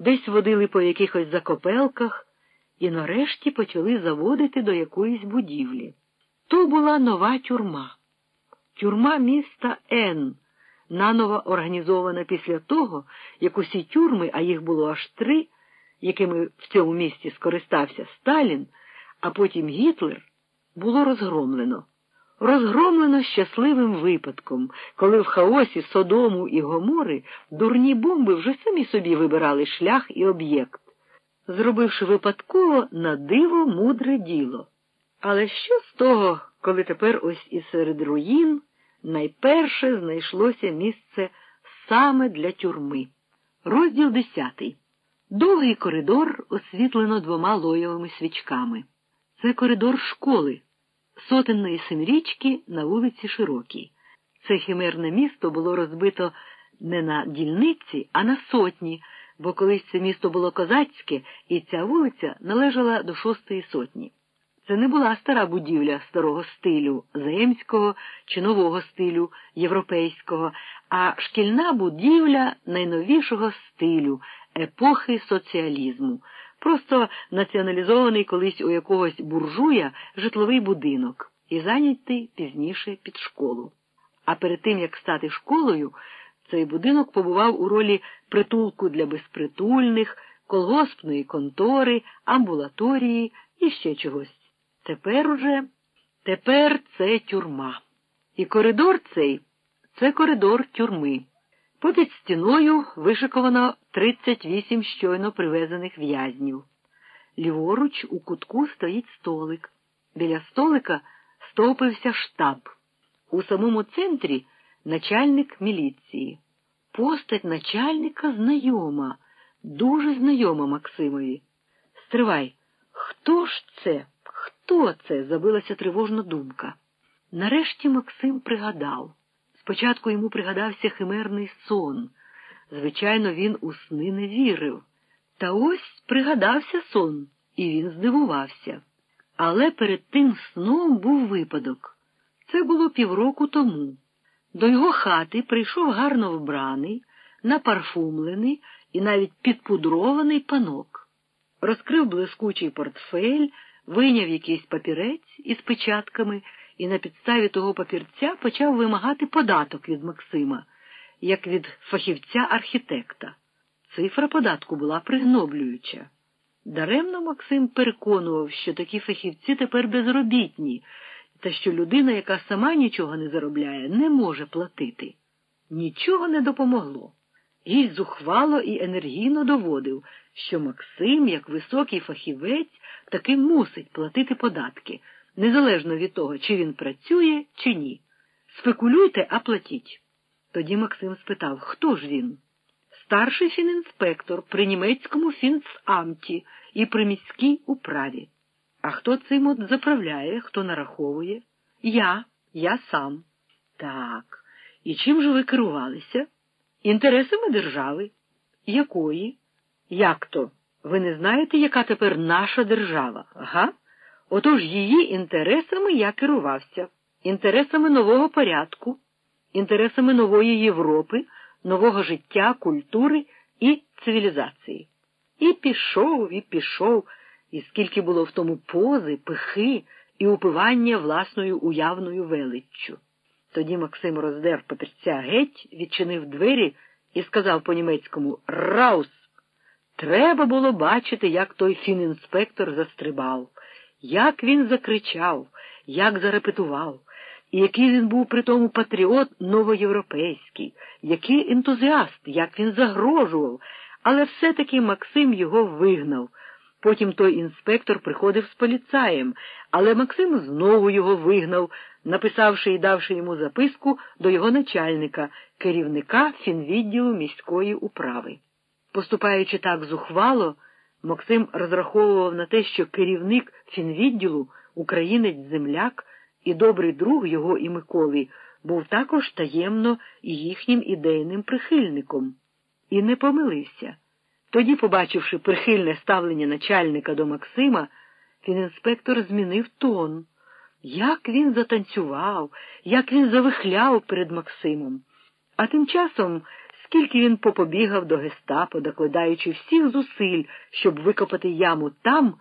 десь водили по якихось закопелках і нарешті почали заводити до якоїсь будівлі. То була нова тюрма. Тюрма міста Н, наново організована після того, як усі тюрми, а їх було аж три, якими в цьому місті скористався Сталін, а потім Гітлер, було розгромлено. Розгромлено щасливим випадком, коли в хаосі Содому і Гомори дурні бомби вже самі собі вибирали шлях і об'єкт, зробивши випадково на диво мудре діло. Але що з того, коли тепер ось і серед руїн найперше знайшлося місце саме для тюрми? Розділ десятий. Довгий коридор освітлено двома лоєвими свічками. Це коридор школи, сотенної семирічки на вулиці Широкій. Це химерне місто було розбито не на дільниці, а на сотні, бо колись це місто було козацьке, і ця вулиця належала до шостої сотні. Це не була стара будівля старого стилю, земського чи нового стилю, європейського, а шкільна будівля найновішого стилю, епохи соціалізму, просто націоналізований колись у якогось буржуя житловий будинок і зайнятий пізніше під школу. А перед тим, як стати школою, цей будинок побував у ролі притулку для безпритульних, колгоспної контори, амбулаторії і ще чогось. Тепер уже, тепер це тюрма. І коридор цей це коридор тюрми. Попід стіною вишиковано 38 щойно привезених в'язнів. Ліворуч у кутку стоїть столик. Біля столика стовпився штаб. У самому центрі начальник міліції. Постать начальника знайома, дуже знайома Максимові. Стривай, хто ж це? Хто це? забилася тривожна думка. Нарешті Максим пригадав. Спочатку йому пригадався химерний сон. Звичайно, він у сни не вірив. Та ось пригадався сон, і він здивувався. Але перед тим сном був випадок. Це було півроку тому. До його хати прийшов гарно вбраний, напарфумлений і навіть підпудрований панок. Розкрив блискучий портфель, вийняв якийсь папірець із печатками і на підставі того папірця почав вимагати податок від Максима, як від фахівця архітекта. Цифра податку була пригноблююча. Даремно Максим переконував, що такі фахівці тепер безробітні, та що людина, яка сама нічого не заробляє, не може платити. Нічого не допомогло. Їй зухвало і енергійно доводив, що Максим, як високий фахівець, таки мусить платити податки незалежно від того, чи він працює, чи ні. Спекулюйте, а платіть. Тоді Максим спитав, хто ж він? Старший фінінспектор при німецькому фінцамті і при міській управі. А хто цим от заправляє, хто нараховує? Я, я сам. Так. І чим же ви керувалися? Інтересами держави. Якої? Як то? Ви не знаєте, яка тепер наша держава? Ага? Отож її інтересами я керувався, інтересами нового порядку, інтересами нової Європи, нового життя, культури і цивілізації. І пішов, і пішов, і скільки було в тому пози, пихи і упивання власною уявною величчю. Тоді Максим роздер папірця геть, відчинив двері і сказав по німецькому Раус. Треба було бачити, як той фінінспектор застрибав як він закричав, як зарепетував, і який він був при тому патріот новоєвропейський, який ентузіаст, як він загрожував, але все-таки Максим його вигнав. Потім той інспектор приходив з поліцаєм, але Максим знову його вигнав, написавши і давши йому записку до його начальника, керівника фінвідділу міської управи. Поступаючи так зухвало, Максим розраховував на те, що керівник фінвідділу, українець-земляк і добрий друг його і Миколи, був також таємно їхнім ідейним прихильником, і не помилився. Тоді, побачивши прихильне ставлення начальника до Максима, фінінспектор змінив тон. Як він затанцював, як він завихляв перед Максимом. А тим часом Скільки він попобігав до гестапо, докладаючи всіх зусиль, щоб викопати яму там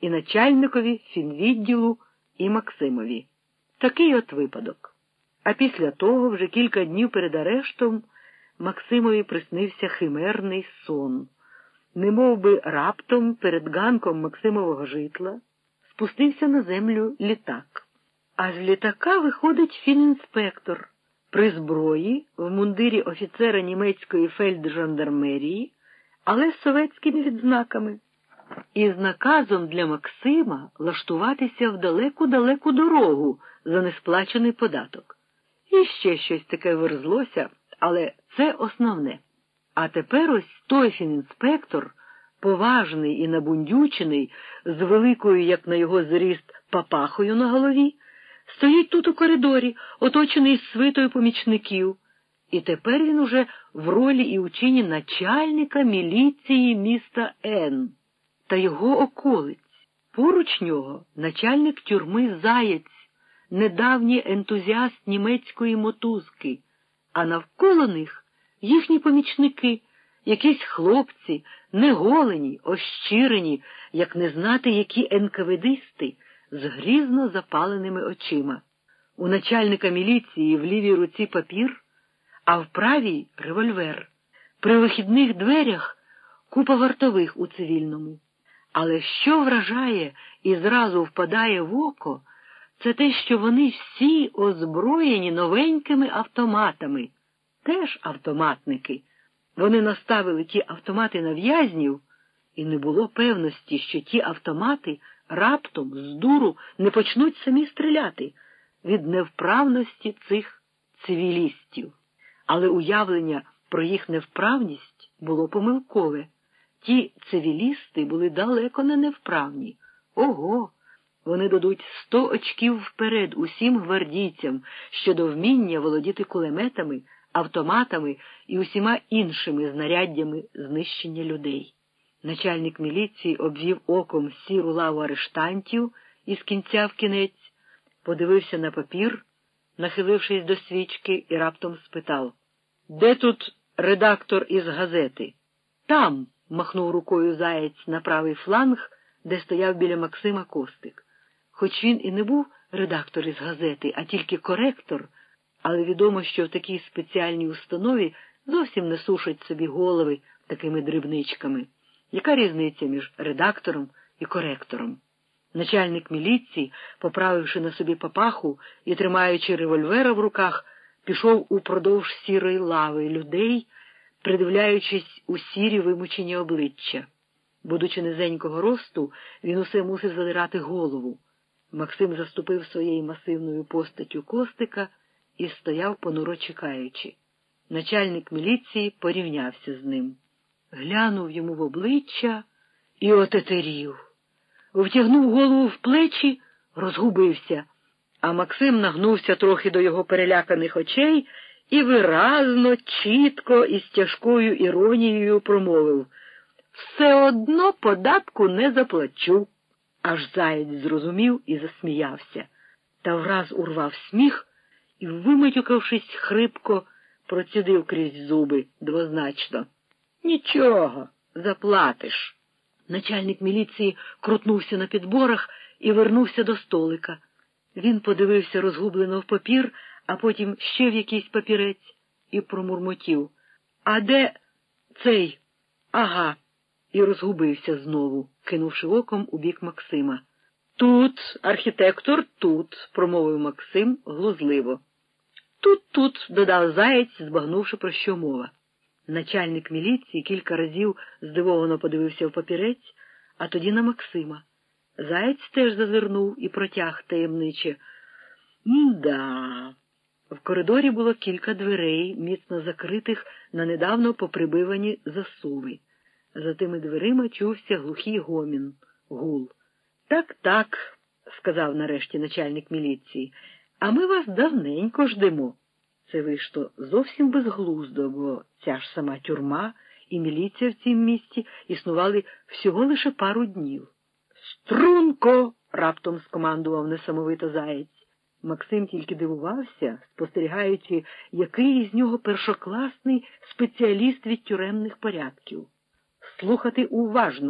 і начальникові фінвідділу і Максимові. Такий от випадок. А після того, вже кілька днів перед арештом, Максимові приснився химерний сон. Немов би раптом перед ганком Максимового житла спустився на землю літак. А з літака виходить фінінспектор при зброї в мундирі офіцера німецької фельджандармерії, але з советськими відзнаками, і з наказом для Максима лаштуватися в далеку-далеку дорогу за несплачений податок. І ще щось таке верзлося, але це основне. А тепер ось той фінінспектор, поважний і набундючений, з великою, як на його зріст, папахою на голові, стоїть тут у коридорі, оточений свитою помічників. І тепер він уже в ролі і учині начальника міліції міста Н та його околиць. Поруч нього начальник тюрми Заєць, недавній ентузіаст німецької мотузки, а навколо них їхні помічники, якісь хлопці, неголені, ощирені, як не знати, які енкаведисти з грізно запаленими очима. У начальника міліції в лівій руці папір, а в правій револьвер. При вихідних дверях купа вартових у цивільному. Але що вражає і зразу впадає в око, це те, що вони всі озброєні новенькими автоматами, теж автоматники. Вони наставили ті автомати на в'язнів, і не було певності, що ті автомати раптом з дуру не почнуть самі стріляти від невправності цих цивілістів. Але уявлення про їх невправність було помилкове. Ті цивілісти були далеко не невправні. Ого! Вони дадуть сто очків вперед усім гвардійцям щодо вміння володіти кулеметами, автоматами і усіма іншими знаряддями знищення людей. Начальник міліції обвів оком сіру лаву арештантів із кінця в кінець, подивився на папір, нахилившись до свічки, і раптом спитав Де тут редактор із газети? Там, махнув рукою заєць на правий фланг, де стояв біля Максима Костик. Хоч він і не був редактор із газети, а тільки коректор, але відомо, що в такій спеціальній установі зовсім не сушать собі голови такими дрібничками. Яка різниця між редактором і коректором? Начальник міліції, поправивши на собі папаху і тримаючи револьвера в руках, пішов упродовж сірої лави людей, придивляючись у сірі вимучені обличчя. Будучи низенького росту, він усе мусив задирати голову. Максим заступив своєю масивною постаттю костика і стояв понуро чекаючи. Начальник міліції порівнявся з ним глянув йому в обличчя і отетерів. Втягнув голову в плечі, розгубився, а Максим нагнувся трохи до його переляканих очей і виразно, чітко і з тяжкою іронією промовив все одно податку не заплачу. Аж заєць зрозумів і засміявся, та враз урвав сміх і, вимитюкавшись хрипко, процідив крізь зуби двозначно. Нічого, заплатиш. Начальник міліції крутнувся на підборах і вернувся до столика. Він подивився розгублено в папір, а потім ще в якийсь папірець і промурмотів. А де цей? Ага, і розгубився знову, кинувши оком у бік Максима. Тут, архітектор, тут, промовив Максим глузливо. Тут, тут, додав заєць, збагнувши, про що мова. Начальник міліції кілька разів здивовано подивився в папірець, а тоді на Максима. Заєць теж зазирнув і протяг таємниче. М-да. В коридорі було кілька дверей, міцно закритих на недавно поприбивані засуви. За тими дверима чувся глухий гомін, гул. Так, так, сказав нарешті начальник міліції, а ми вас давненько ждемо. Це вийшло зовсім безглуздо, бо ця ж сама тюрма і міліція в цім місті існували всього лише пару днів. Струнко. раптом скомандував несамовито заєць. Максим тільки дивувався, спостерігаючи, який із нього першокласний спеціаліст від тюремних порядків. Слухати уважно.